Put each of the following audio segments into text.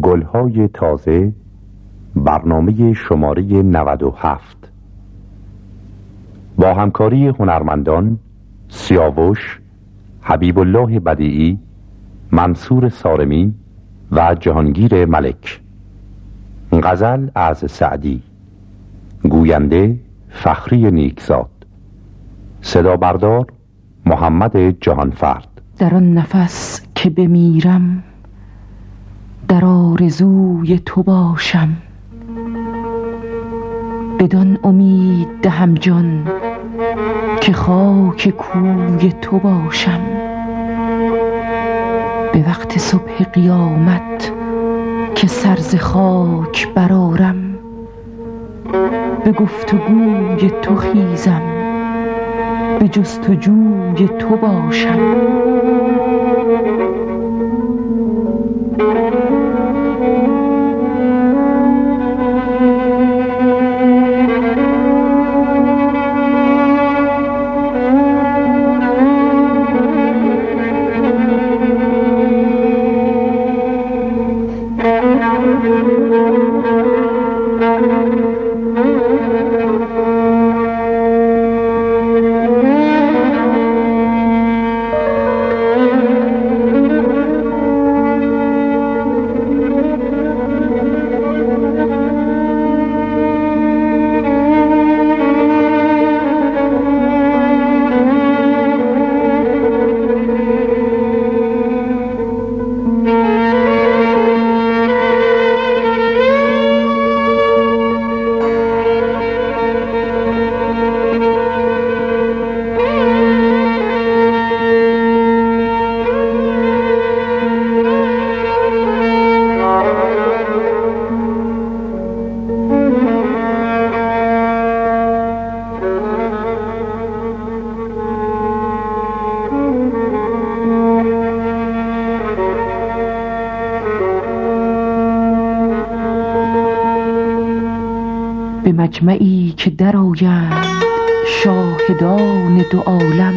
گلهای تازه برنامه شماره 97 با همکاری هنرمندان سیاوش حبیب الله بدیعی منصور سارمی و جهانگیر ملک. غزل از سعدی. گوینده فخری نیکزاد. صدا بردار محمد جهانفرد. در آن نفس که بمیرم در آرزوی تو باشم. بدان امید دهم جان که خاک کوی تو باشم. به وقت صبح قیامت که سرز خاک برارم به گفتگوی تو خیزم به جستجوی تو باشم. مجمعی که درآیند شاهدان دو عالم.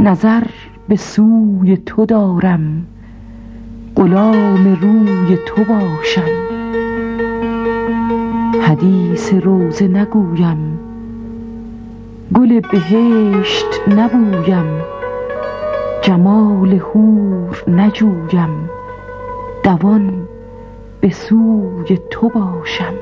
نظر به سوی تو دارم غلام روی تو باشم. حدیث روزه نگویم گل بهشت نبویم. جمال حور نجویم دوان به سوی تو باشم.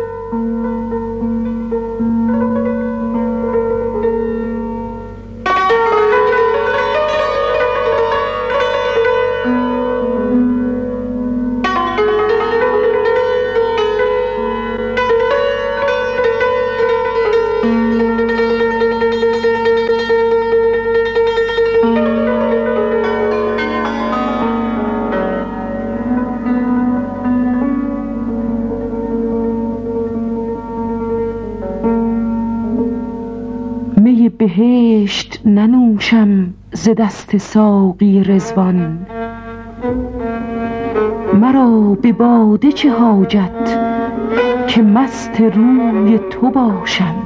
ننوشم ز دست ساقی رزوان مرا به باده چه حاجت که مست روی تو باشم.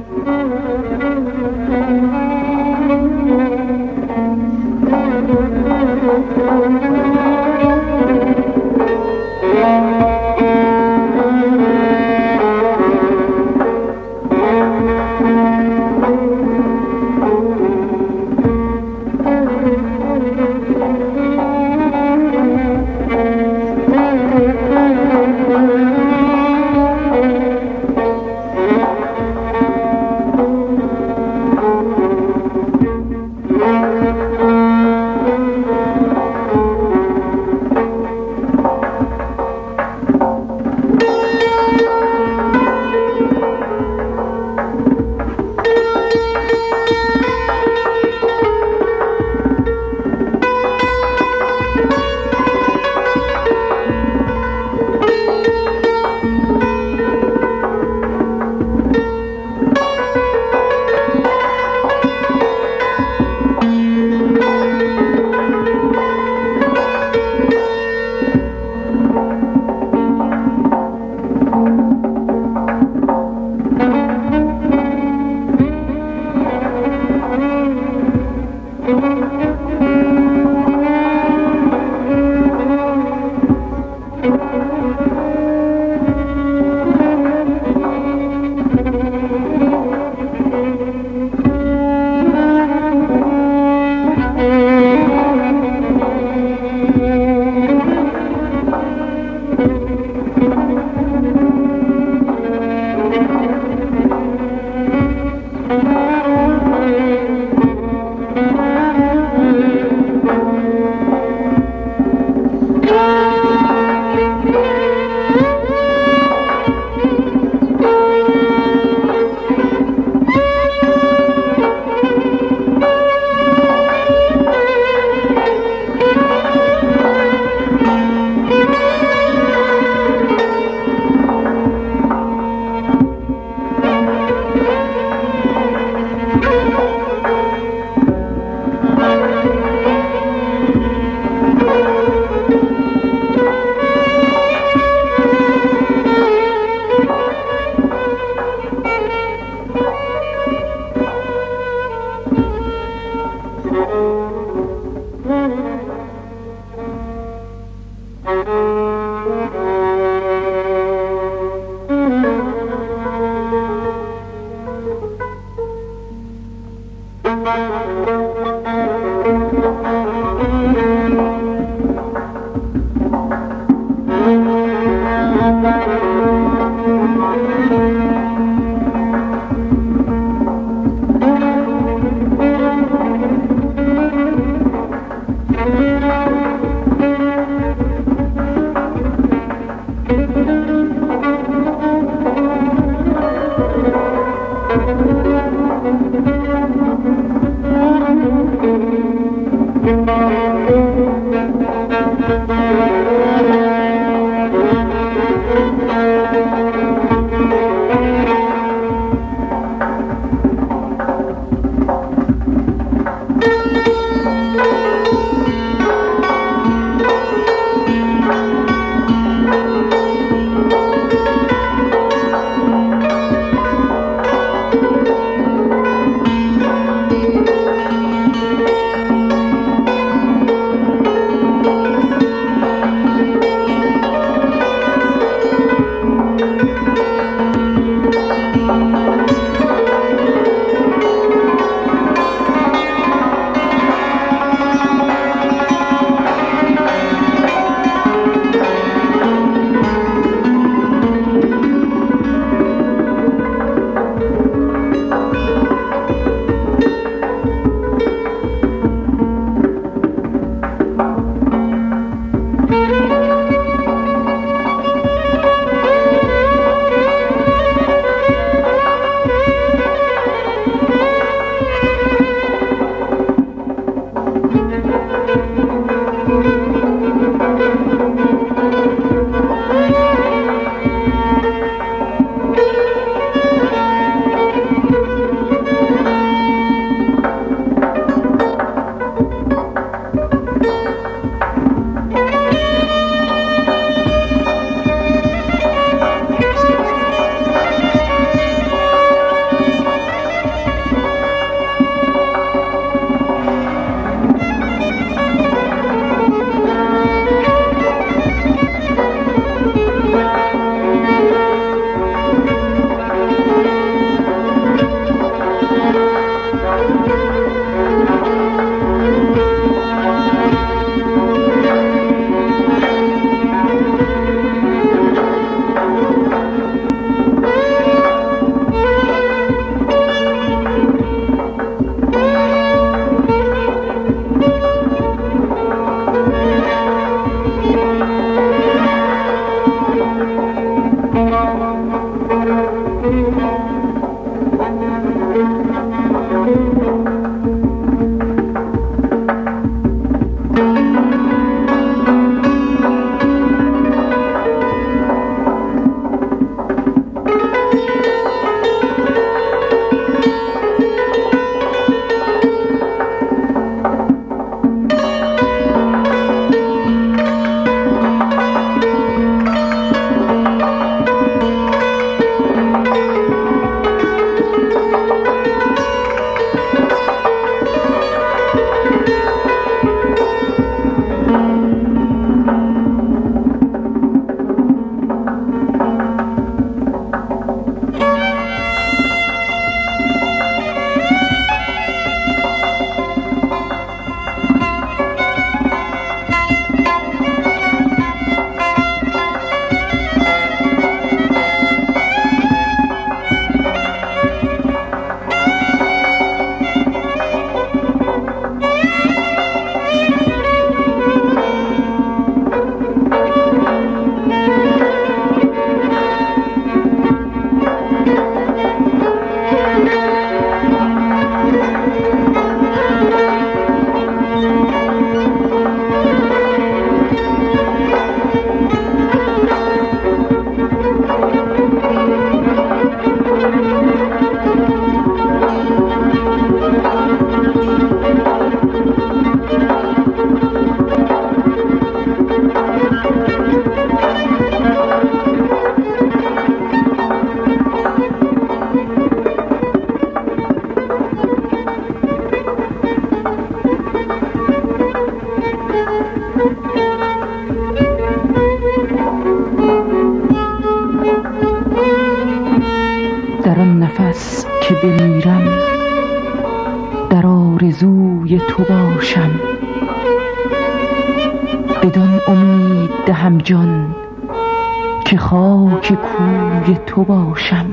تو باشم.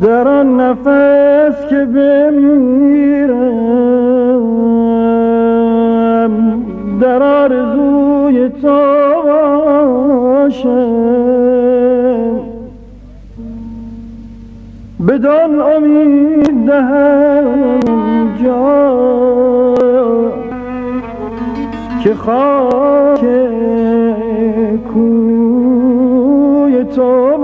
در آن نفس که بمیرم در آرزوی تو باشم. بدان امید دهم جا که خاک کوی تو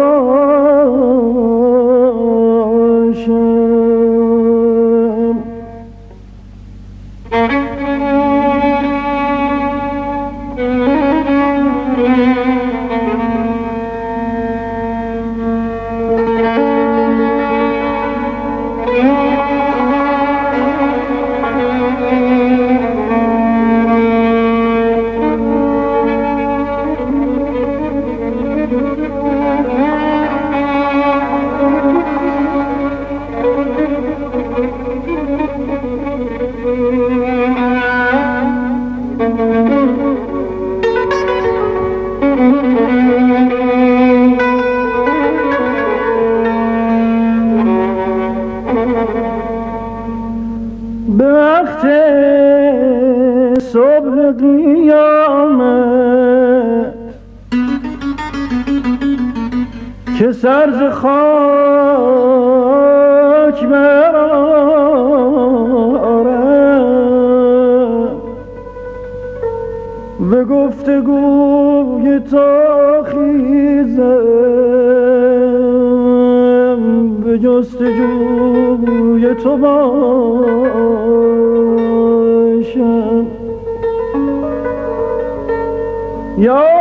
به گفتگوی تا خیزم به جستجوی تو باشم. یا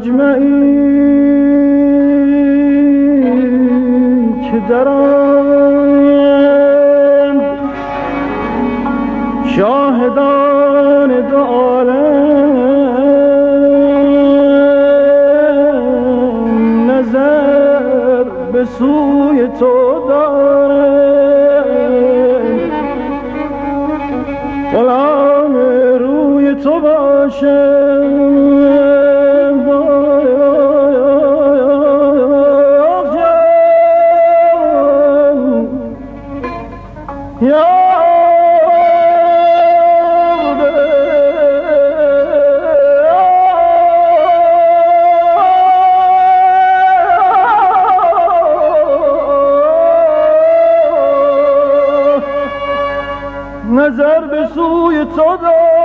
أجمعين. نظر به سوی تو دارم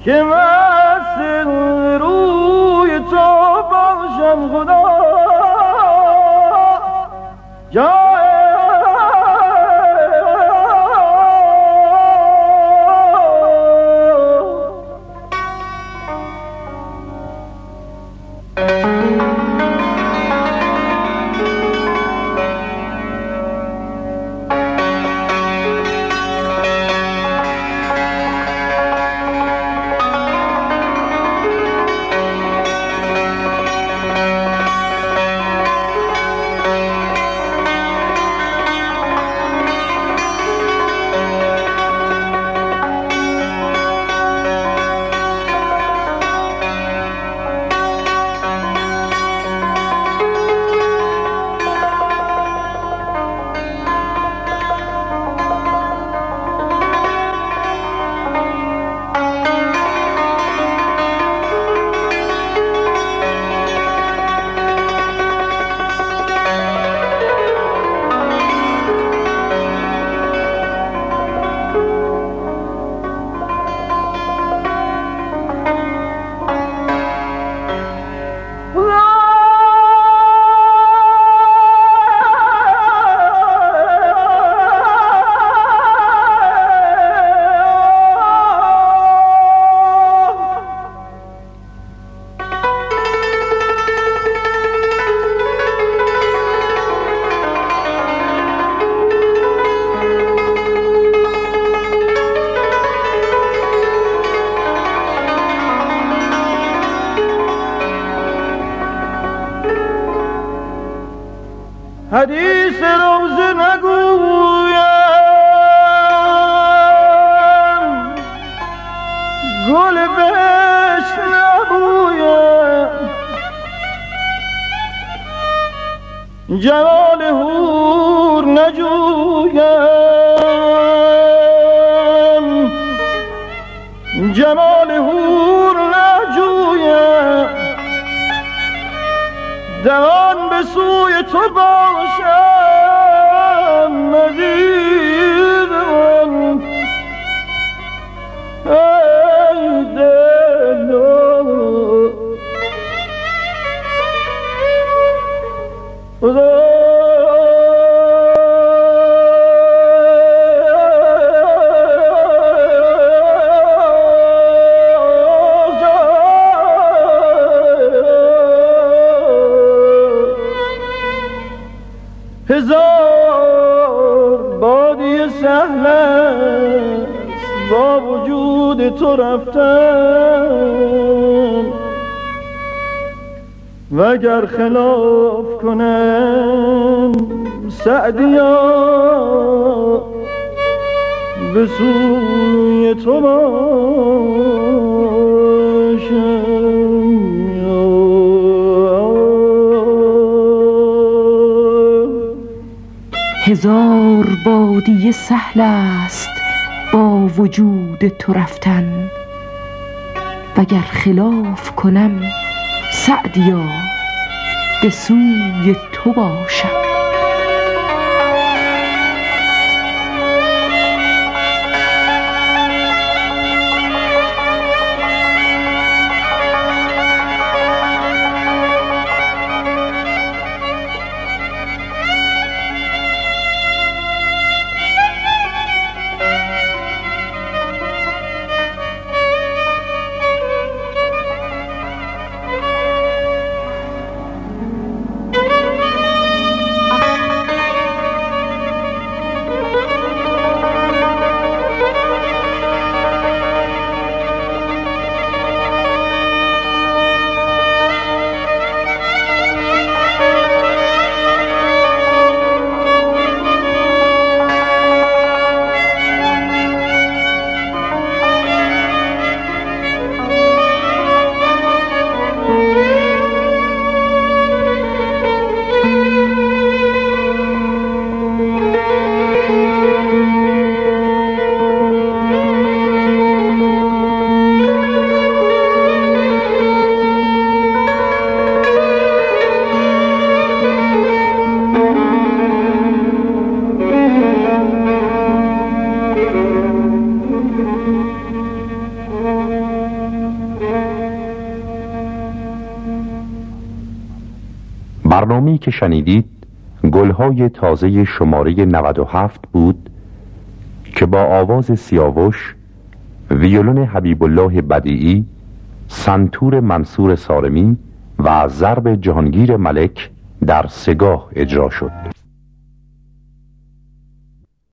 حدیث تو باشم تو رفتم. وگر خلاف کنم سعدیا به سوی تو هزار بادیه سهل است. با وجود تو رفتن وگر خلاف کنم سعدیا به سوی تو باشم. که شنیدید گلهای تازه شماره 97 بود که با آواز سیاوش ویولون حبیب الله بدیعی سنتور منصور سارمی و ضرب جهانگیر ملک در سگاه اجرا شد.